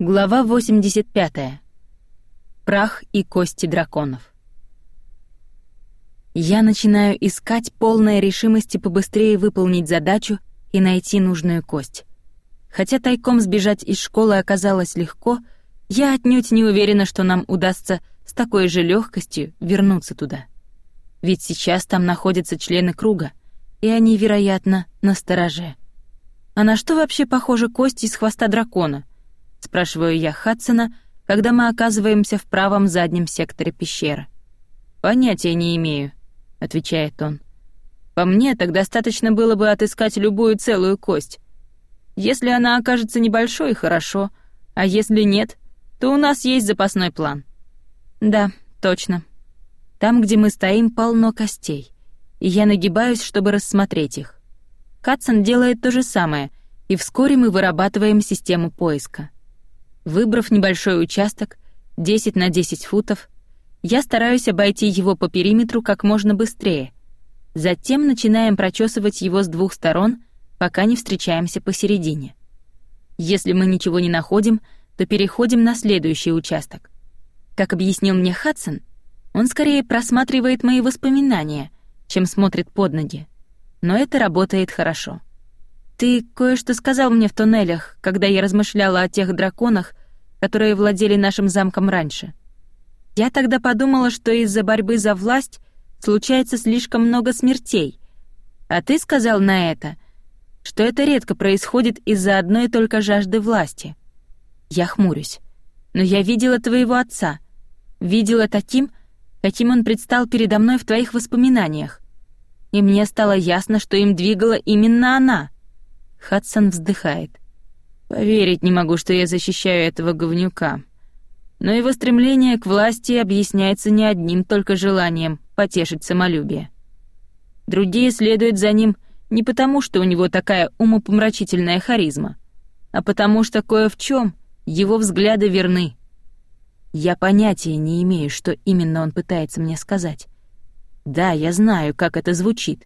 Глава 85. Прах и кости драконов. Я начинаю искать полной решимости побыстрее выполнить задачу и найти нужную кость. Хотя тайком сбежать из школы оказалось легко, я отнюдь не уверена, что нам удастся с такой же легкостью вернуться туда. Ведь сейчас там находятся члены круга, и они, вероятно, на стороже. А на что вообще похожа кость из хвоста дракона? — спрашиваю я Хадсона, когда мы оказываемся в правом заднем секторе пещеры. «Понятия не имею», — отвечает он. «По мне, так достаточно было бы отыскать любую целую кость. Если она окажется небольшой, хорошо, а если нет, то у нас есть запасной план». «Да, точно. Там, где мы стоим, полно костей, и я нагибаюсь, чтобы рассмотреть их. Хадсон делает то же самое, и вскоре мы вырабатываем систему поиска. Выбрав небольшой участок, 10 на 10 футов, я стараюсь обойти его по периметру как можно быстрее. Затем начинаем прочесывать его с двух сторон, пока не встречаемся посередине. Если мы ничего не находим, то переходим на следующий участок. Как объяснил мне Хадсон, он скорее просматривает мои воспоминания, чем смотрит под ноги. Но это работает хорошо. Ты кое-что сказал мне в туннелях, когда я размышляла о тех драконах, которые владели нашим замком раньше. Я тогда подумала, что из-за борьбы за власть случается слишком много смертей. А ты сказал на это, что это редко происходит из-за одной только жажды власти. Я хмурюсь. Но я видела твоего отца. Видела таким, каким он предстал передо мной в твоих воспоминаниях. И мне стало ясно, что им двигала именно она — Хадсон вздыхает. Поверить не могу, что я защищаю этого говнюка. Но его стремление к власти объясняется не одним только желанием потешить самолюбие. Другие следуют за ним не потому, что у него такая умопомрачительная харизма, а потому что кое в чем его взгляды верны. Я понятия не имею, что именно он пытается мне сказать. Да, я знаю, как это звучит,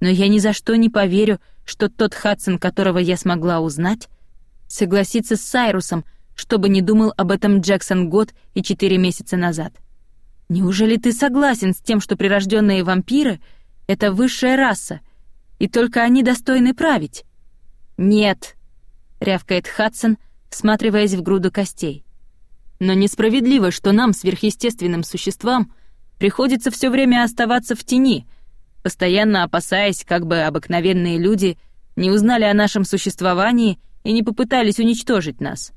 но я ни за что не поверю, что тот Хадсон, которого я смогла узнать, согласится с Сайрусом, чтобы не думал об этом Джексон год и четыре месяца назад. Неужели ты согласен с тем, что прирожденные вампиры — это высшая раса, и только они достойны править? Нет, — рявкает Хадсон, всматриваясь в груду костей. Но несправедливо, что нам, сверхъестественным существам, приходится все время оставаться в тени, постоянно опасаясь, как бы обыкновенные люди не узнали о нашем существовании и не попытались уничтожить нас.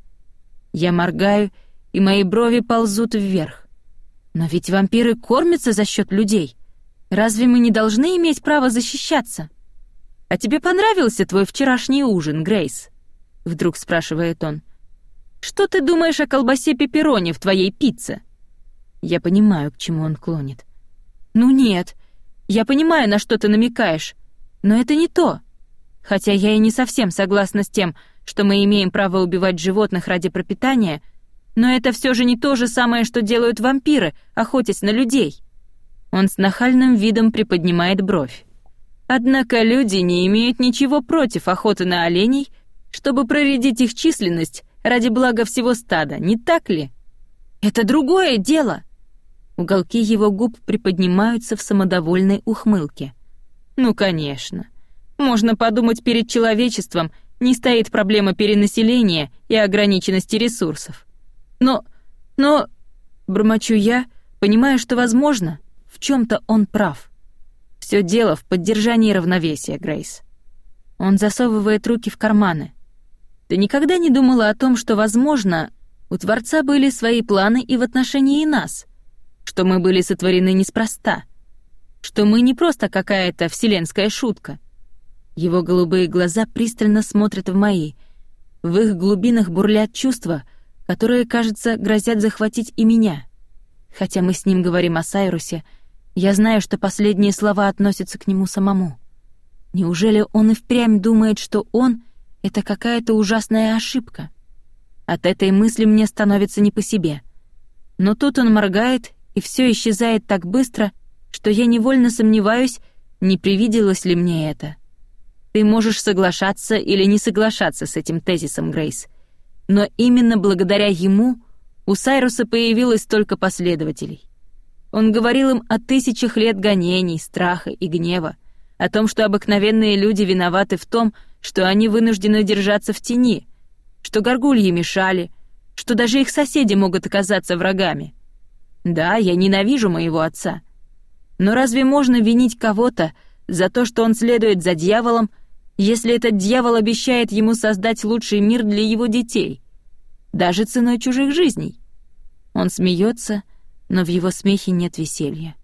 Я моргаю, и мои брови ползут вверх. Но ведь вампиры кормятся за счет людей. Разве мы не должны иметь право защищаться? А тебе понравился твой вчерашний ужин, Грейс? Вдруг спрашивает он. Что ты думаешь о колбасе пепперони в твоей пицце? Я понимаю, к чему он клонит. Ну нет, я понимаю, на что ты намекаешь, но это не то. Хотя я и не совсем согласна с тем, что мы имеем право убивать животных ради пропитания, но это все же не то же самое, что делают вампиры, охотясь на людей. Он с нахальным видом приподнимает бровь. Однако люди не имеют ничего против охоты на оленей, чтобы проредить их численность ради блага всего стада, не так ли? Это другое дело. Уголки его губ приподнимаются в самодовольной ухмылке. «Ну, конечно. Можно подумать, перед человечеством не стоит проблема перенаселения и ограниченности ресурсов. Но... но... Бормочу я, понимая, что, возможно, в чем то он прав. Все дело в поддержании равновесия, Грейс. Он засовывает руки в карманы. Ты никогда не думала о том, что, возможно, у Творца были свои планы и в отношении нас — что мы были сотворены неспроста, что мы не просто какая-то вселенская шутка. Его голубые глаза пристально смотрят в мои. В их глубинах бурлят чувства, которые, кажется, грозят захватить и меня. Хотя мы с ним говорим о Сайрусе, я знаю, что последние слова относятся к нему самому. Неужели он и впрямь думает, что он — это какая-то ужасная ошибка? От этой мысли мне становится не по себе. Но тут он моргает и все исчезает так быстро, что я невольно сомневаюсь, не привиделось ли мне это. Ты можешь соглашаться или не соглашаться с этим тезисом, Грейс. Но именно благодаря ему у Сайруса появилось столько последователей. Он говорил им о тысячах лет гонений, страха и гнева, о том, что обыкновенные люди виноваты в том, что они вынуждены держаться в тени, что горгульи мешали, что даже их соседи могут оказаться врагами. Да, я ненавижу моего отца. Но разве можно винить кого-то за то, что он следует за дьяволом, если этот дьявол обещает ему создать лучший мир для его детей, даже ценой чужих жизней? Он смеется, но в его смехе нет веселья.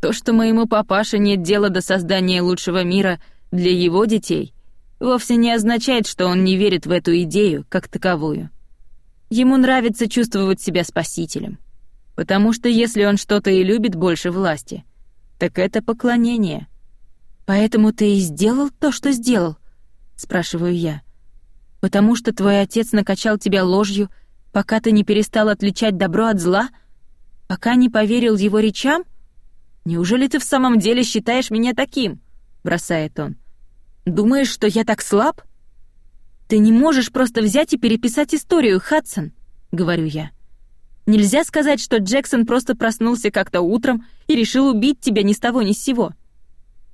То, что моему папаше нет дела до создания лучшего мира для его детей, вовсе не означает, что он не верит в эту идею как таковую. Ему нравится чувствовать себя спасителем. Потому что если он что-то и любит больше власти, так это поклонение. Поэтому ты и сделал то, что сделал, спрашиваю я. Потому что твой отец накачал тебя ложью, пока ты не перестал отличать добро от зла — Пока не поверил его речам? Неужели ты в самом деле считаешь меня таким? бросает он. Думаешь, что я так слаб? Ты не можешь просто взять и переписать историю, Хадсон, говорю я. Нельзя сказать, что Джексон просто проснулся как-то утром и решил убить тебя ни с того ни с сего.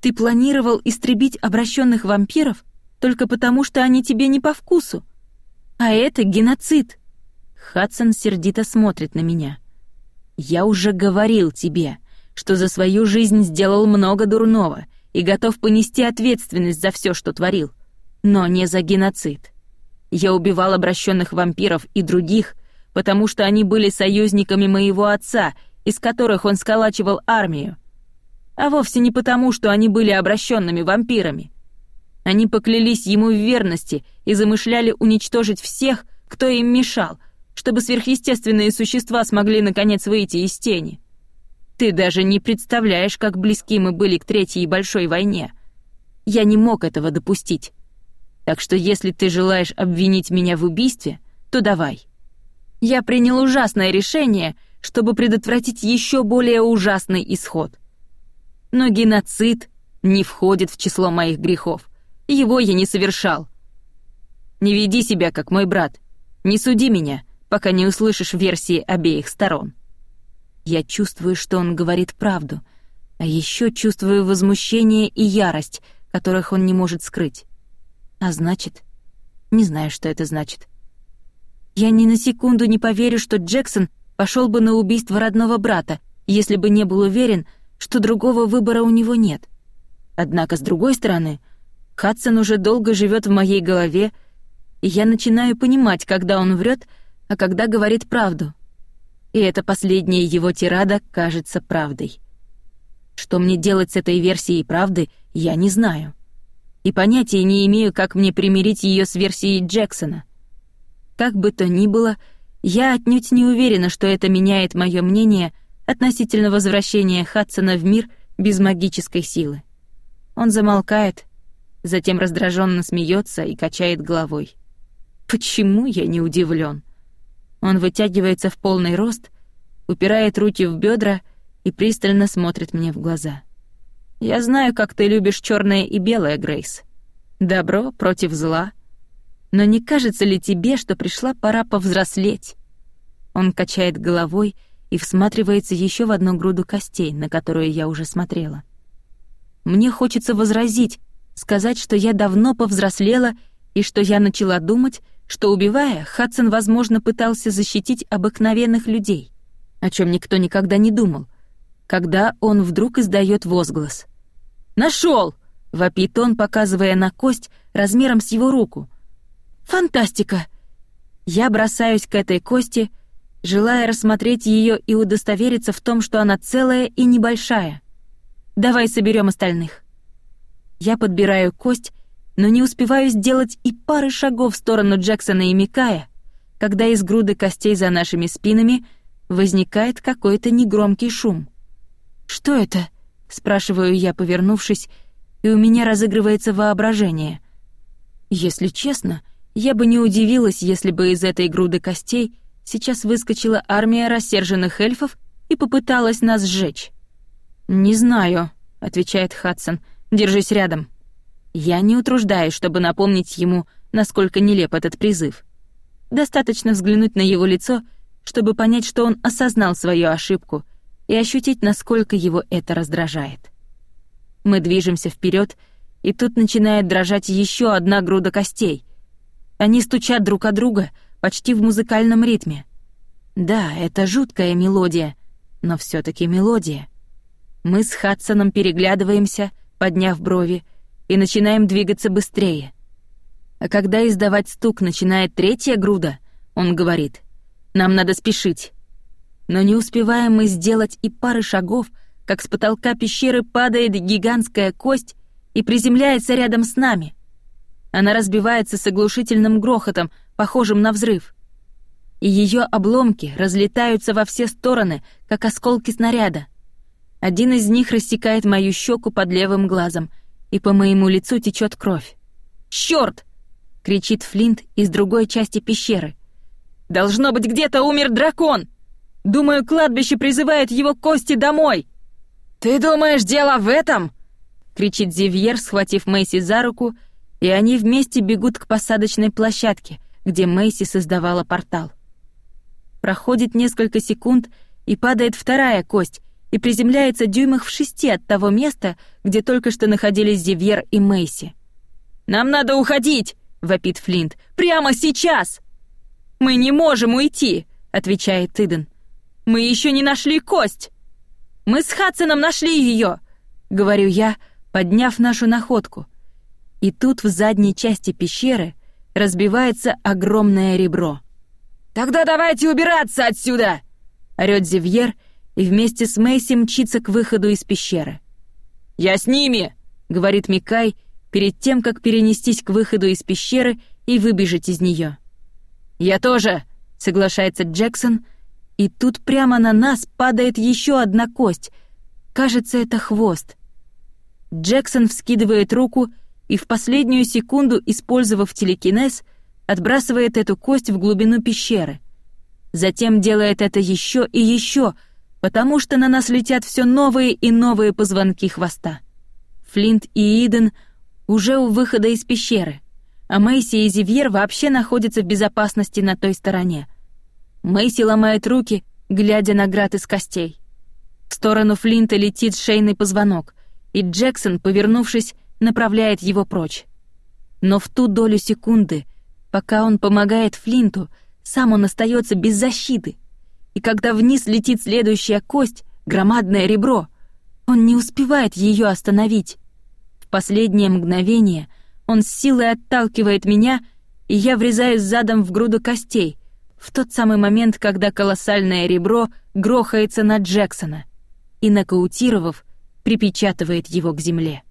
Ты планировал истребить обращенных вампиров только потому, что они тебе не по вкусу. А это геноцид. Хадсон сердито смотрит на меня. Я уже говорил тебе, что за свою жизнь сделал много дурного и готов понести ответственность за все, что творил, но не за геноцид. Я убивал обращенных вампиров и других, потому что они были союзниками моего отца, из которых он сколачивал армию. А вовсе не потому, что они были обращенными вампирами. Они поклялись ему в верности и замышляли уничтожить всех, кто им мешал — чтобы сверхъестественные существа смогли наконец выйти из тени. Ты даже не представляешь, как близки мы были к Третьей Большой войне. Я не мог этого допустить. Так что если ты желаешь обвинить меня в убийстве, то давай. Я принял ужасное решение, чтобы предотвратить еще более ужасный исход. Но геноцид не входит в число моих грехов. Его я не совершал. Не веди себя, как мой брат. Не суди меня пока не услышишь версии обеих сторон. Я чувствую, что он говорит правду, а еще чувствую возмущение и ярость, которых он не может скрыть. А значит, не знаю, что это значит. Я ни на секунду не поверю, что Джексон пошел бы на убийство родного брата, если бы не был уверен, что другого выбора у него нет. Однако, с другой стороны, Хадсон уже долго живет в моей голове, и я начинаю понимать, когда он врет, а когда говорит правду. И эта последняя его тирада кажется правдой. Что мне делать с этой версией правды, я не знаю. И понятия не имею, как мне примирить ее с версией Джексона. Как бы то ни было, я отнюдь не уверена, что это меняет мое мнение относительно возвращения Хадсона в мир без магической силы. Он замолкает, затем раздраженно смеется и качает головой. Почему я не удивлен? Он вытягивается в полный рост, упирает руки в бедра и пристально смотрит мне в глаза. «Я знаю, как ты любишь черное и белое, Грейс. Добро против зла. Но не кажется ли тебе, что пришла пора повзрослеть?» Он качает головой и всматривается еще в одну груду костей, на которую я уже смотрела. Мне хочется возразить, сказать, что я давно повзрослела и что я начала думать, что, убивая, Хадсон, возможно, пытался защитить обыкновенных людей, о чем никто никогда не думал, когда он вдруг издает возглас. «Нашел!» — вопит он, показывая на кость размером с его руку. «Фантастика!» Я бросаюсь к этой кости, желая рассмотреть ее и удостовериться в том, что она целая и небольшая. «Давай соберем остальных». Я подбираю кость но не успеваю сделать и пары шагов в сторону Джексона и Микая, когда из груды костей за нашими спинами возникает какой-то негромкий шум. «Что это?» — спрашиваю я, повернувшись, и у меня разыгрывается воображение. Если честно, я бы не удивилась, если бы из этой груды костей сейчас выскочила армия рассерженных эльфов и попыталась нас сжечь. «Не знаю», — отвечает Хадсон, — «держись рядом». Я не утруждаюсь, чтобы напомнить ему, насколько нелеп этот призыв. Достаточно взглянуть на его лицо, чтобы понять, что он осознал свою ошибку и ощутить, насколько его это раздражает. Мы движемся вперед, и тут начинает дрожать еще одна груда костей. Они стучат друг о друга почти в музыкальном ритме. Да, это жуткая мелодия, но все таки мелодия. Мы с Хадсоном переглядываемся, подняв брови, и начинаем двигаться быстрее. А когда издавать стук начинает третья груда, он говорит, «Нам надо спешить». Но не успеваем мы сделать и пары шагов, как с потолка пещеры падает гигантская кость и приземляется рядом с нами. Она разбивается с оглушительным грохотом, похожим на взрыв. И ее обломки разлетаются во все стороны, как осколки снаряда. Один из них рассекает мою щеку под левым глазом, и по моему лицу течет кровь. «Чёрт!» — кричит Флинт из другой части пещеры. «Должно быть, где-то умер дракон! Думаю, кладбище призывает его кости домой!» «Ты думаешь, дело в этом?» — кричит Зивьер, схватив Мэйси за руку, и они вместе бегут к посадочной площадке, где Мэйси создавала портал. Проходит несколько секунд, и падает вторая кость, и приземляется дюймах в шести от того места, где только что находились Зивьер и Мэйси. «Нам надо уходить!» — вопит Флинт. «Прямо сейчас!» «Мы не можем уйти!» — отвечает Иден. «Мы еще не нашли кость!» «Мы с Хадсоном нашли ее!» — говорю я, подняв нашу находку. И тут в задней части пещеры разбивается огромное ребро. «Тогда давайте убираться отсюда!» — орёт Зивьер — и вместе с Мэйси мчится к выходу из пещеры. «Я с ними!» — говорит Микай перед тем, как перенестись к выходу из пещеры и выбежать из нее. «Я тоже!» — соглашается Джексон, и тут прямо на нас падает еще одна кость. Кажется, это хвост. Джексон вскидывает руку и в последнюю секунду, использовав телекинез, отбрасывает эту кость в глубину пещеры. Затем делает это еще и еще — потому что на нас летят все новые и новые позвонки хвоста. Флинт и Иден уже у выхода из пещеры, а Мэйси и Зивьер вообще находятся в безопасности на той стороне. Мэйси ломает руки, глядя на град из костей. В сторону Флинта летит шейный позвонок, и Джексон, повернувшись, направляет его прочь. Но в ту долю секунды, пока он помогает Флинту, сам он остается без защиты и когда вниз летит следующая кость, громадное ребро, он не успевает ее остановить. В последнее мгновение он с силой отталкивает меня, и я врезаюсь задом в груду костей, в тот самый момент, когда колоссальное ребро грохается на Джексона и, нокаутировав, припечатывает его к земле.